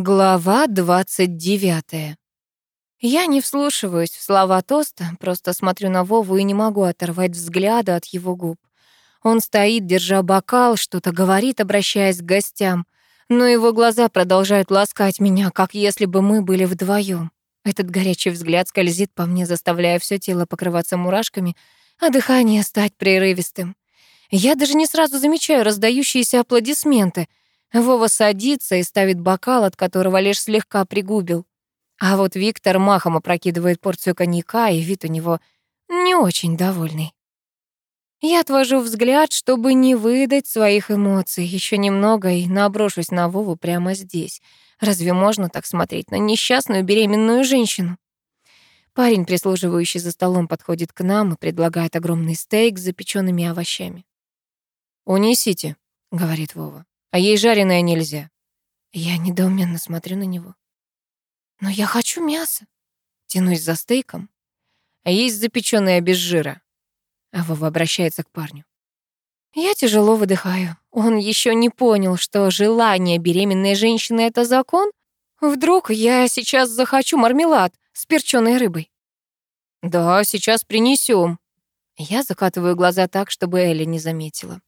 Глава 29. Я не вслушиваюсь в слова тоста, просто смотрю на Вову и не могу оторвать взгляда от его губ. Он стоит, держа бокал, что-то говорит, обращаясь к гостям, но его глаза продолжают ласкать меня, как если бы мы были вдвоем. Этот горячий взгляд скользит по мне, заставляя все тело покрываться мурашками, а дыхание стать прерывистым. Я даже не сразу замечаю раздающиеся аплодисменты — Вова садится и ставит бокал, от которого лишь слегка пригубил. А вот Виктор махом опрокидывает порцию коньяка, и вид у него не очень довольный. Я отвожу взгляд, чтобы не выдать своих эмоций. Еще немного и наброшусь на Вову прямо здесь. Разве можно так смотреть на несчастную беременную женщину? Парень, прислуживающий за столом, подходит к нам и предлагает огромный стейк с запеченными овощами. «Унесите», — говорит Вова а ей жареное нельзя. Я недоуменно смотрю на него. Но я хочу мясо. Тянусь за стейком. А есть запечённое без жира. А Вова обращается к парню. Я тяжело выдыхаю. Он еще не понял, что желание беременной женщины — это закон. Вдруг я сейчас захочу мармелад с перченой рыбой. Да, сейчас принесем. Я закатываю глаза так, чтобы Элли не заметила.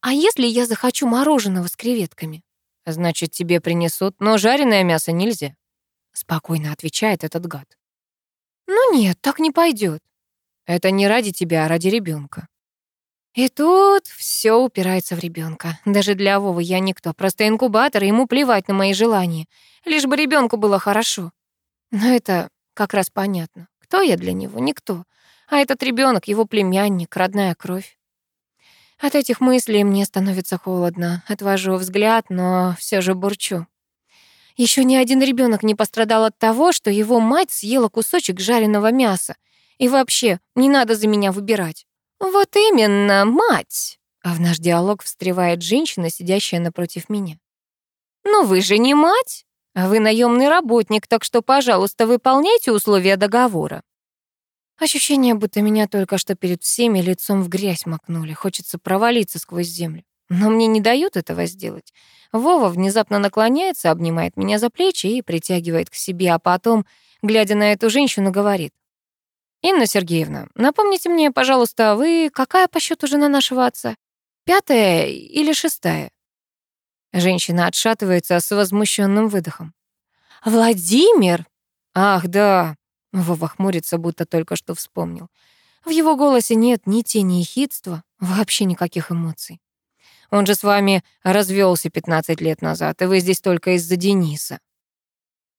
А если я захочу мороженого с креветками? Значит, тебе принесут, но жареное мясо нельзя. Спокойно отвечает этот гад. Ну нет, так не пойдет. Это не ради тебя, а ради ребенка. И тут все упирается в ребенка. Даже для Вовы я никто, просто инкубатор, и ему плевать на мои желания. Лишь бы ребенку было хорошо. Но это как раз понятно. Кто я для него? Никто. А этот ребенок его племянник, родная кровь. От этих мыслей мне становится холодно. Отвожу взгляд, но все же бурчу. Еще ни один ребенок не пострадал от того, что его мать съела кусочек жареного мяса. И вообще, не надо за меня выбирать. Вот именно, мать. А в наш диалог встревает женщина, сидящая напротив меня. «Ну вы же не мать, а вы наемный работник, так что, пожалуйста, выполняйте условия договора». Ощущение, будто меня только что перед всеми лицом в грязь макнули. Хочется провалиться сквозь землю. Но мне не дают этого сделать. Вова внезапно наклоняется, обнимает меня за плечи и притягивает к себе, а потом, глядя на эту женщину, говорит. «Инна Сергеевна, напомните мне, пожалуйста, вы какая по счету жена нашего отца? Пятая или шестая?» Женщина отшатывается с возмущенным выдохом. «Владимир!» «Ах, да, Вова хмурится, будто только что вспомнил. В его голосе нет ни тени ехидства, вообще никаких эмоций. Он же с вами развелся 15 лет назад, и вы здесь только из-за Дениса.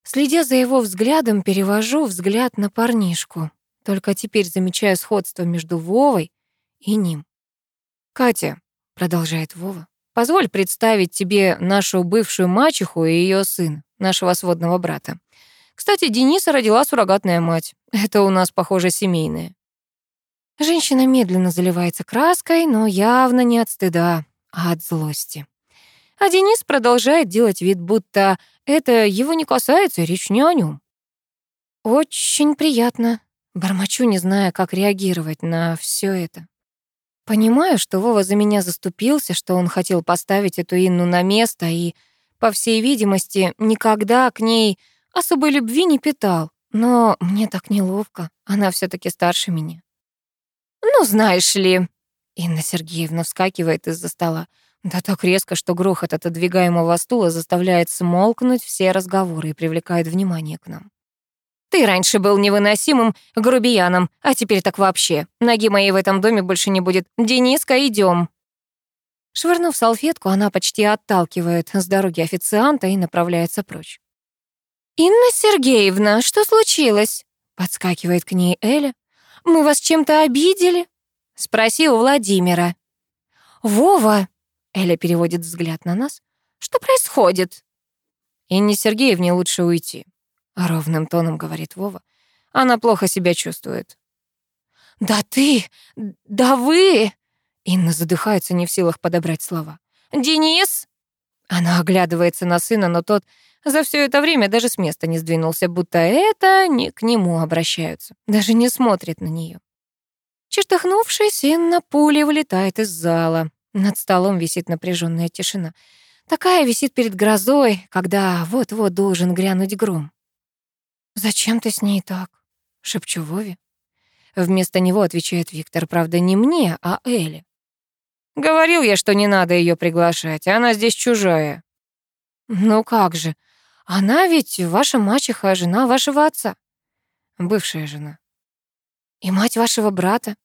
Следя за его взглядом, перевожу взгляд на парнишку. Только теперь замечаю сходство между Вовой и ним. «Катя», — продолжает Вова, — «позволь представить тебе нашу бывшую мачеху и ее сына, нашего сводного брата. Кстати, Дениса родила суррогатная мать. Это у нас, похоже, семейное. Женщина медленно заливается краской, но явно не от стыда, а от злости. А Денис продолжает делать вид, будто это его не касается, речь не о нем. Очень приятно. Бормочу, не зная, как реагировать на все это. Понимаю, что Вова за меня заступился, что он хотел поставить эту Инну на место и, по всей видимости, никогда к ней Особой любви не питал, но мне так неловко. Она все таки старше меня. «Ну, знаешь ли...» Инна Сергеевна вскакивает из-за стола. Да так резко, что грохот отодвигаемого стула заставляет смолкнуть все разговоры и привлекает внимание к нам. «Ты раньше был невыносимым грубияном, а теперь так вообще. Ноги моей в этом доме больше не будет. Дениска, идем. Швырнув салфетку, она почти отталкивает с дороги официанта и направляется прочь. «Инна Сергеевна, что случилось?» Подскакивает к ней Эля. «Мы вас чем-то обидели?» Спроси у Владимира. «Вова!» Эля переводит взгляд на нас. «Что происходит?» «Инне Сергеевне лучше уйти», — ровным тоном говорит Вова. «Она плохо себя чувствует». «Да ты! Да вы!» Инна задыхается, не в силах подобрать слова. «Денис!» Она оглядывается на сына, но тот за все это время даже с места не сдвинулся, будто это не к нему обращаются, даже не смотрит на нее. Чертыхнувшись, Инна пулей вылетает из зала. Над столом висит напряженная тишина. Такая висит перед грозой, когда вот-вот должен грянуть гром. «Зачем ты с ней так?» — шепчу Вове. Вместо него отвечает Виктор, правда, не мне, а Элли. «Говорил я, что не надо ее приглашать, она здесь чужая». «Ну как же, она ведь ваша мачеха, жена вашего отца». «Бывшая жена». «И мать вашего брата».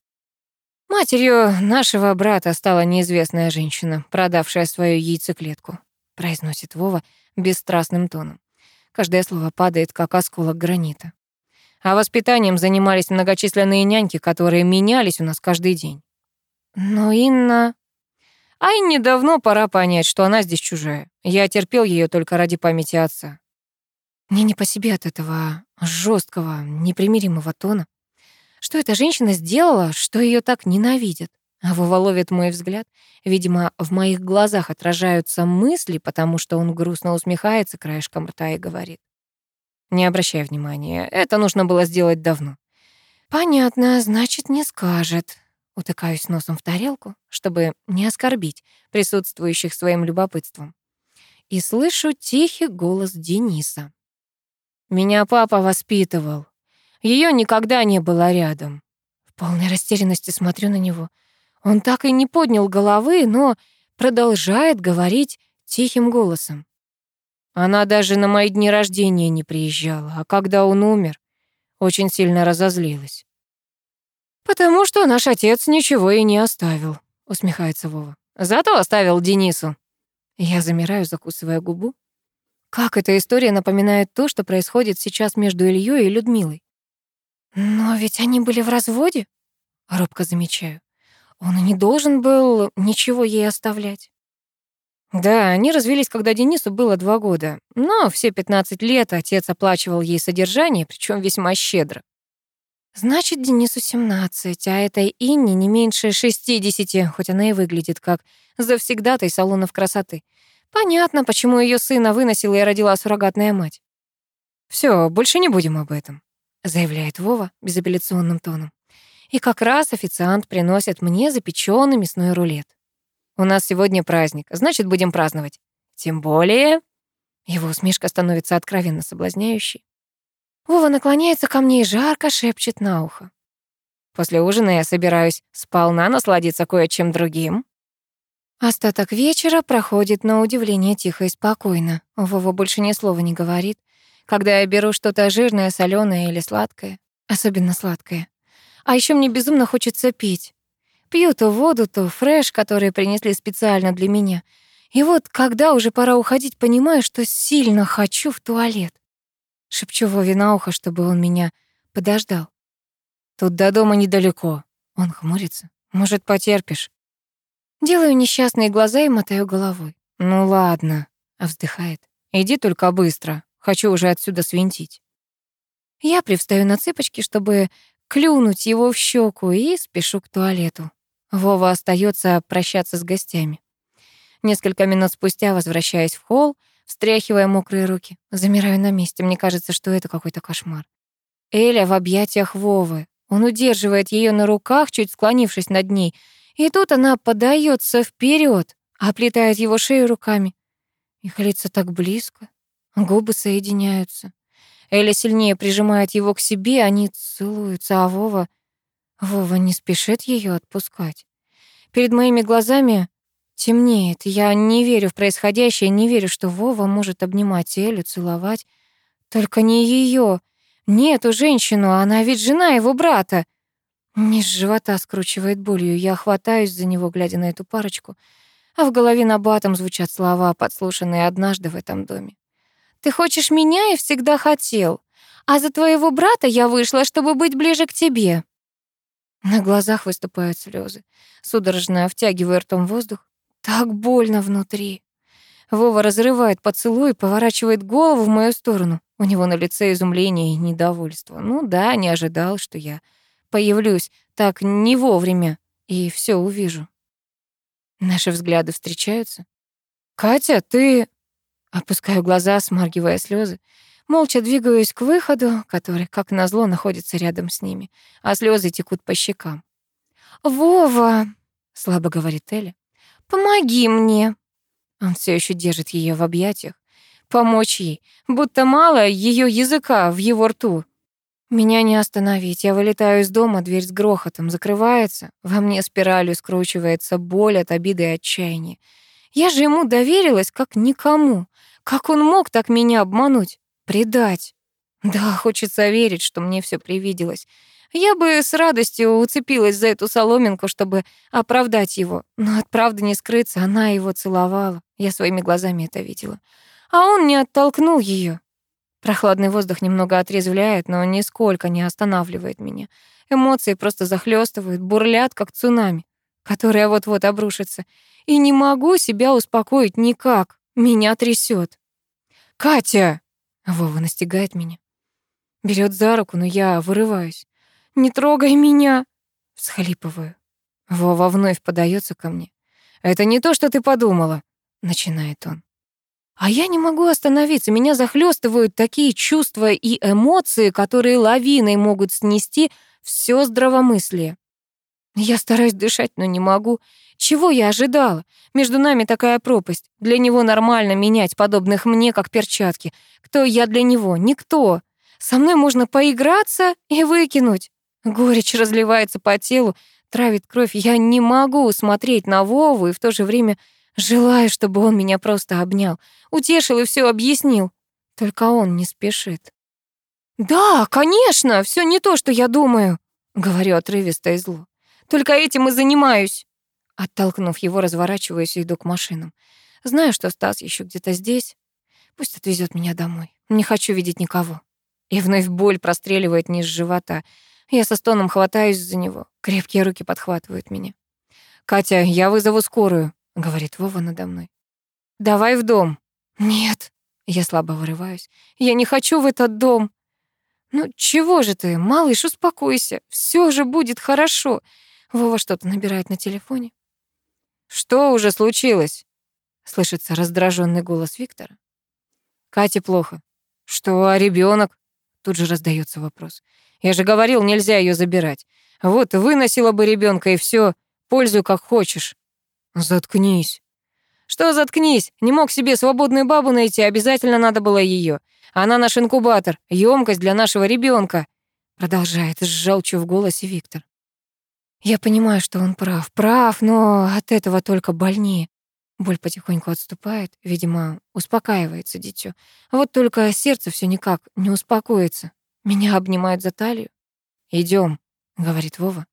«Матерью нашего брата стала неизвестная женщина, продавшая свою яйцеклетку», произносит Вова бесстрастным тоном. Каждое слово падает, как осколок гранита. А воспитанием занимались многочисленные няньки, которые менялись у нас каждый день. Но Инна... А Инне давно пора понять, что она здесь чужая. Я терпел ее только ради памяти отца. Мне не по себе от этого жесткого, непримиримого тона. Что эта женщина сделала, что ее так ненавидят? А Вова ловит мой взгляд. Видимо, в моих глазах отражаются мысли, потому что он грустно усмехается краешком рта и говорит. Не обращай внимания, это нужно было сделать давно. Понятно, значит, не скажет. Утыкаюсь носом в тарелку, чтобы не оскорбить присутствующих своим любопытством. И слышу тихий голос Дениса. Меня папа воспитывал. Ее никогда не было рядом. В полной растерянности смотрю на него. Он так и не поднял головы, но продолжает говорить тихим голосом. Она даже на мои дни рождения не приезжала, а когда он умер, очень сильно разозлилась. «Потому что наш отец ничего и не оставил», — усмехается Вова. «Зато оставил Денису». Я замираю, закусывая губу. Как эта история напоминает то, что происходит сейчас между Ильей и Людмилой? «Но ведь они были в разводе», — робко замечаю. «Он и не должен был ничего ей оставлять». Да, они развелись, когда Денису было два года, но все 15 лет отец оплачивал ей содержание, причем весьма щедро. Значит, Денису 17, а этой Инне не меньше 60, хоть она и выглядит как завсегдатай салонов красоты. Понятно, почему ее сына выносила и родила суррогатная мать. Все, больше не будем об этом», — заявляет Вова безапелляционным тоном. И как раз официант приносит мне запеченный мясной рулет. У нас сегодня праздник, значит, будем праздновать. Тем более...» Его усмешка становится откровенно соблазняющей. Вова наклоняется ко мне и жарко шепчет на ухо. После ужина я собираюсь сполна насладиться кое-чем другим. Остаток вечера проходит на удивление тихо и спокойно. Вова больше ни слова не говорит. Когда я беру что-то жирное, соленое или сладкое, особенно сладкое. А еще мне безумно хочется пить. Пью то воду, то фреш, которые принесли специально для меня. И вот, когда уже пора уходить, понимаю, что сильно хочу в туалет. Шепчу Вове на ухо, чтобы он меня подождал. Тут до дома недалеко. Он хмурится. Может, потерпишь? Делаю несчастные глаза и мотаю головой. Ну ладно, а вздыхает. Иди только быстро. Хочу уже отсюда свинтить. Я привстаю на цыпочки, чтобы клюнуть его в щеку и спешу к туалету. Вова остается прощаться с гостями. Несколько минут спустя возвращаясь в холл, встряхивая мокрые руки. Замираю на месте, мне кажется, что это какой-то кошмар. Эля в объятиях Вовы. Он удерживает ее на руках, чуть склонившись над ней. И тут она подается вперед, оплетает его шею руками. Их лица так близко, губы соединяются. Эля сильнее прижимает его к себе, они целуются, а Вова... Вова не спешит ее отпускать. Перед моими глазами темнеет. Я не верю в происходящее, не верю, что Вова может обнимать Элю, целовать. Только не ее, не эту женщину, она ведь жена его брата. Низ живота скручивает болью. Я хватаюсь за него, глядя на эту парочку. А в голове на батом звучат слова, подслушанные однажды в этом доме. «Ты хочешь меня и всегда хотел. А за твоего брата я вышла, чтобы быть ближе к тебе». На глазах выступают слезы. Судорожно втягиваю ртом воздух. Так больно внутри. Вова разрывает поцелуй поворачивает голову в мою сторону. У него на лице изумление и недовольство. Ну да, не ожидал, что я появлюсь так не вовремя и все увижу. Наши взгляды встречаются. «Катя, ты...» Опускаю глаза, смаргивая слезы. Молча двигаюсь к выходу, который, как назло, находится рядом с ними, а слезы текут по щекам. «Вова!» — слабо говорит Эля. «Помоги мне!» Он все еще держит ее в объятиях. Помочь ей, будто мало ее языка в его рту. Меня не остановить. Я вылетаю из дома, дверь с грохотом закрывается. Во мне спиралью скручивается боль от обиды и отчаяния. Я же ему доверилась как никому. Как он мог так меня обмануть? Предать? Да, хочется верить, что мне все привиделось. Я бы с радостью уцепилась за эту соломинку, чтобы оправдать его. Но от правды не скрыться, она его целовала. Я своими глазами это видела. А он не оттолкнул ее. Прохладный воздух немного отрезвляет, но нисколько не останавливает меня. Эмоции просто захлестывают, бурлят, как цунами, которое вот-вот обрушится. И не могу себя успокоить никак. Меня трясет. «Катя!» — Вова настигает меня. Берет за руку, но я вырываюсь. «Не трогай меня!» — всхлипываю. Вова вновь подается ко мне. «Это не то, что ты подумала», — начинает он. А я не могу остановиться, меня захлестывают такие чувства и эмоции, которые лавиной могут снести все здравомыслие. Я стараюсь дышать, но не могу. Чего я ожидала? Между нами такая пропасть. Для него нормально менять подобных мне, как перчатки. Кто я для него? Никто. Со мной можно поиграться и выкинуть. Горечь разливается по телу, травит кровь. Я не могу смотреть на Вову и в то же время Желаю, чтобы он меня просто обнял, утешил и все объяснил. Только он не спешит. «Да, конечно, все не то, что я думаю», — говорю отрывисто и зло. «Только этим и занимаюсь». Оттолкнув его, разворачиваюсь и иду к машинам. Знаю, что Стас еще где-то здесь. Пусть отвезет меня домой. Не хочу видеть никого. И вновь боль простреливает низ живота. Я со стоном хватаюсь за него. Крепкие руки подхватывают меня. «Катя, я вызову скорую», — говорит Вова надо мной. «Давай в дом». «Нет». Я слабо вырываюсь. «Я не хочу в этот дом». «Ну чего же ты, малыш, успокойся. Все же будет хорошо». Вова что-то набирает на телефоне. «Что уже случилось?» Слышится раздраженный голос Виктора. «Кате плохо». «Что, а ребенок? Тут же раздается вопрос. «Я же говорил, нельзя ее забирать. Вот выносила бы ребенка и все, пользуй как хочешь». «Заткнись». «Что заткнись? Не мог себе свободную бабу найти, обязательно надо было ее. Она наш инкубатор, емкость для нашего ребенка. Продолжает с желчью в голосе Виктор. Я понимаю, что он прав, прав, но от этого только больнее. Боль потихоньку отступает, видимо, успокаивается дитё. Вот только сердце все никак не успокоится. Меня обнимают за талию. Идем, говорит Вова.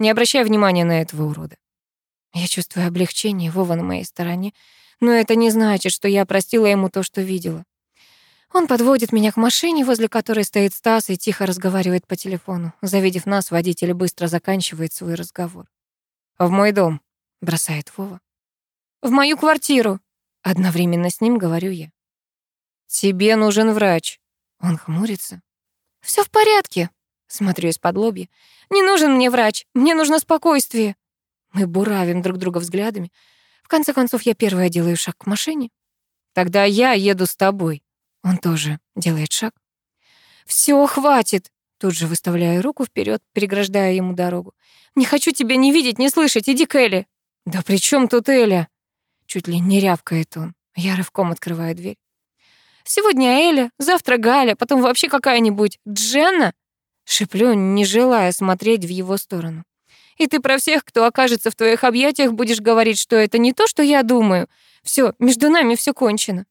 Не обращай внимания на этого урода. Я чувствую облегчение, Вова на моей стороне, но это не значит, что я простила ему то, что видела. Он подводит меня к машине, возле которой стоит Стас и тихо разговаривает по телефону. Завидев нас, водитель быстро заканчивает свой разговор. «В мой дом», — бросает Вова. «В мою квартиру», — одновременно с ним говорю я. «Тебе нужен врач». Он хмурится. Все в порядке», — смотрю из-под лобья. «Не нужен мне врач, мне нужно спокойствие». Мы буравим друг друга взглядами. В конце концов, я первая делаю шаг к машине. Тогда я еду с тобой. Он тоже делает шаг. Все, хватит. Тут же выставляю руку вперед, переграждая ему дорогу. Не хочу тебя не видеть, не слышать. Иди к Элли. Да при чем тут Эля? Чуть ли не рявкает он. Я рывком открываю дверь. Сегодня Эля, завтра Галя, потом вообще какая-нибудь Дженна. Шеплю, не желая смотреть в его сторону. И ты про всех, кто окажется в твоих объятиях, будешь говорить, что это не то, что я думаю. Все, между нами все кончено».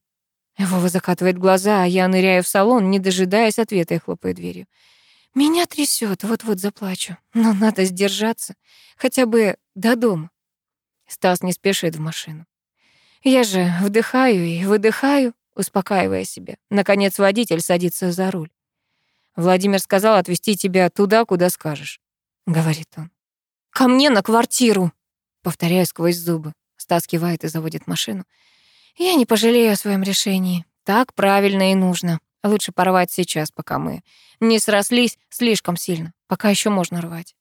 Вова закатывает глаза, а я ныряю в салон, не дожидаясь ответа и хлопаю дверью. Меня трясет, вот-вот заплачу. Но надо сдержаться. Хотя бы до дома. Стас не спешит в машину. Я же вдыхаю и выдыхаю, успокаивая себя. Наконец водитель садится за руль. «Владимир сказал отвезти тебя туда, куда скажешь», — говорит он. «Ко мне на квартиру!» Повторяю сквозь зубы. Стас кивает и заводит машину. Я не пожалею о своем решении. Так правильно и нужно. Лучше порвать сейчас, пока мы не срослись слишком сильно. Пока еще можно рвать.